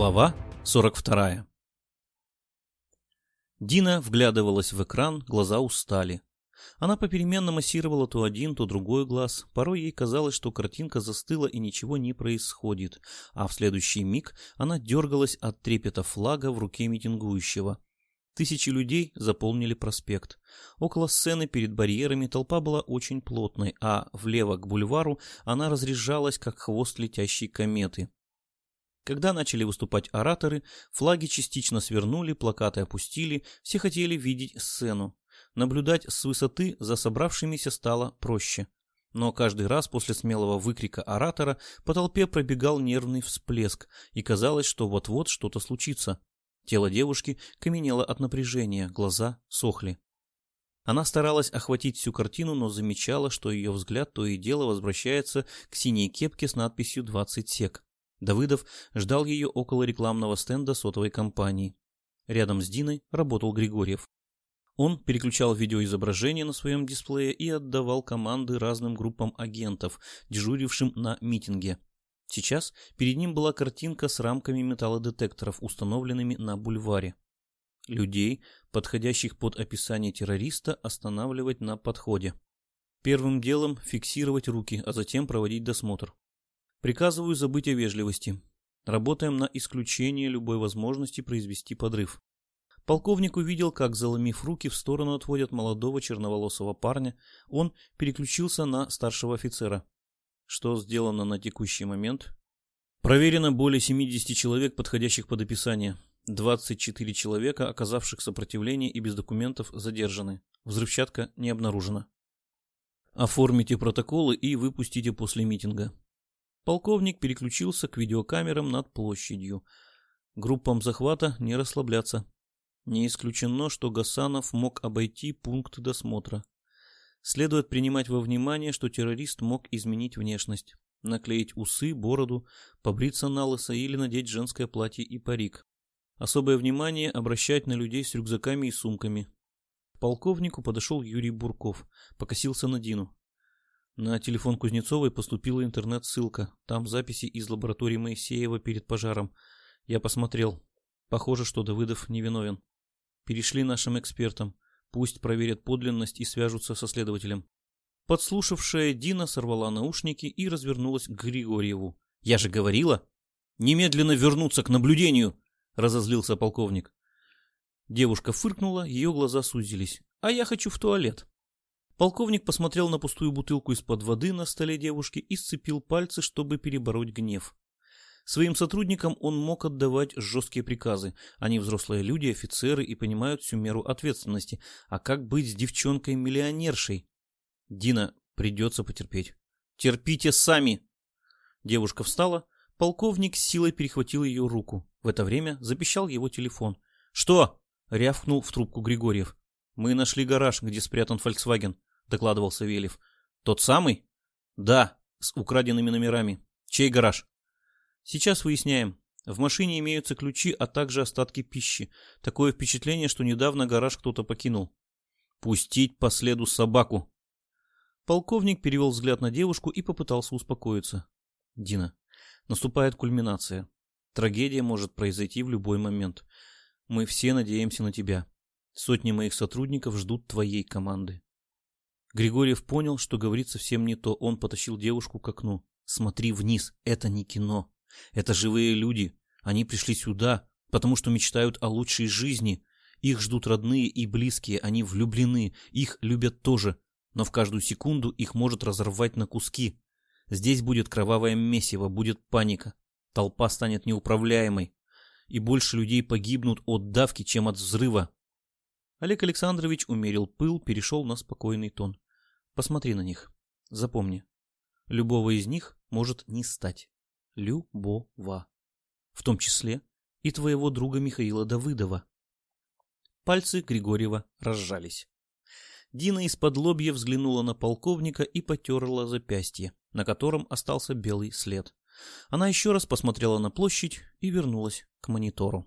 Глава 42 Дина вглядывалась в экран, глаза устали. Она попеременно массировала то один, то другой глаз. Порой ей казалось, что картинка застыла и ничего не происходит, а в следующий миг она дергалась от трепета флага в руке митингующего. Тысячи людей заполнили проспект. Около сцены перед барьерами толпа была очень плотной, а влево к бульвару она разряжалась, как хвост летящей кометы. Когда начали выступать ораторы, флаги частично свернули, плакаты опустили, все хотели видеть сцену. Наблюдать с высоты за собравшимися стало проще. Но каждый раз после смелого выкрика оратора по толпе пробегал нервный всплеск, и казалось, что вот-вот что-то случится. Тело девушки каменело от напряжения, глаза сохли. Она старалась охватить всю картину, но замечала, что ее взгляд то и дело возвращается к синей кепке с надписью «20 сек». Давыдов ждал ее около рекламного стенда сотовой компании. Рядом с Диной работал Григорьев. Он переключал видеоизображение на своем дисплее и отдавал команды разным группам агентов, дежурившим на митинге. Сейчас перед ним была картинка с рамками металлодетекторов, установленными на бульваре. Людей, подходящих под описание террориста, останавливать на подходе. Первым делом фиксировать руки, а затем проводить досмотр. Приказываю забыть о вежливости. Работаем на исключение любой возможности произвести подрыв. Полковник увидел, как, заломив руки, в сторону отводят молодого черноволосого парня. Он переключился на старшего офицера. Что сделано на текущий момент? Проверено более 70 человек, подходящих под описание. 24 человека, оказавших сопротивление и без документов, задержаны. Взрывчатка не обнаружена. Оформите протоколы и выпустите после митинга. Полковник переключился к видеокамерам над площадью. Группам захвата не расслабляться. Не исключено, что Гасанов мог обойти пункт досмотра. Следует принимать во внимание, что террорист мог изменить внешность, наклеить усы, бороду, побриться на лысо или надеть женское платье и парик. Особое внимание обращать на людей с рюкзаками и сумками. К полковнику подошел Юрий Бурков, покосился на Дину. На телефон Кузнецовой поступила интернет-ссылка. Там записи из лаборатории Моисеева перед пожаром. Я посмотрел. Похоже, что Давыдов невиновен. Перешли нашим экспертам. Пусть проверят подлинность и свяжутся со следователем. Подслушавшая Дина сорвала наушники и развернулась к Григорьеву. «Я же говорила! Немедленно вернуться к наблюдению!» — разозлился полковник. Девушка фыркнула, ее глаза сузились. «А я хочу в туалет». Полковник посмотрел на пустую бутылку из-под воды на столе девушки и сцепил пальцы, чтобы перебороть гнев. Своим сотрудникам он мог отдавать жесткие приказы. Они взрослые люди, офицеры и понимают всю меру ответственности. А как быть с девчонкой-миллионершей? Дина, придется потерпеть. Терпите сами! Девушка встала. Полковник с силой перехватил ее руку. В это время запищал его телефон. «Что?» — рявкнул в трубку Григорьев. «Мы нашли гараж, где спрятан Фольксваген», — докладывал Савельев. «Тот самый?» «Да, с украденными номерами. Чей гараж?» Сейчас выясняем. В машине имеются ключи, а также остатки пищи. Такое впечатление, что недавно гараж кто-то покинул. Пустить по следу собаку. Полковник перевел взгляд на девушку и попытался успокоиться. Дина, наступает кульминация. Трагедия может произойти в любой момент. Мы все надеемся на тебя. Сотни моих сотрудников ждут твоей команды. Григорьев понял, что говорит совсем не то. Он потащил девушку к окну. Смотри вниз, это не кино. Это живые люди. Они пришли сюда, потому что мечтают о лучшей жизни. Их ждут родные и близкие, они влюблены, их любят тоже. Но в каждую секунду их может разорвать на куски. Здесь будет кровавое месиво, будет паника. Толпа станет неуправляемой. И больше людей погибнут от давки, чем от взрыва. Олег Александрович умерил пыл, перешел на спокойный тон. Посмотри на них. Запомни. Любого из них может не стать любого. В том числе и твоего друга Михаила Давыдова. Пальцы Григорьева разжались. Дина из-под лобья взглянула на полковника и потерла запястье, на котором остался белый след. Она еще раз посмотрела на площадь и вернулась к монитору.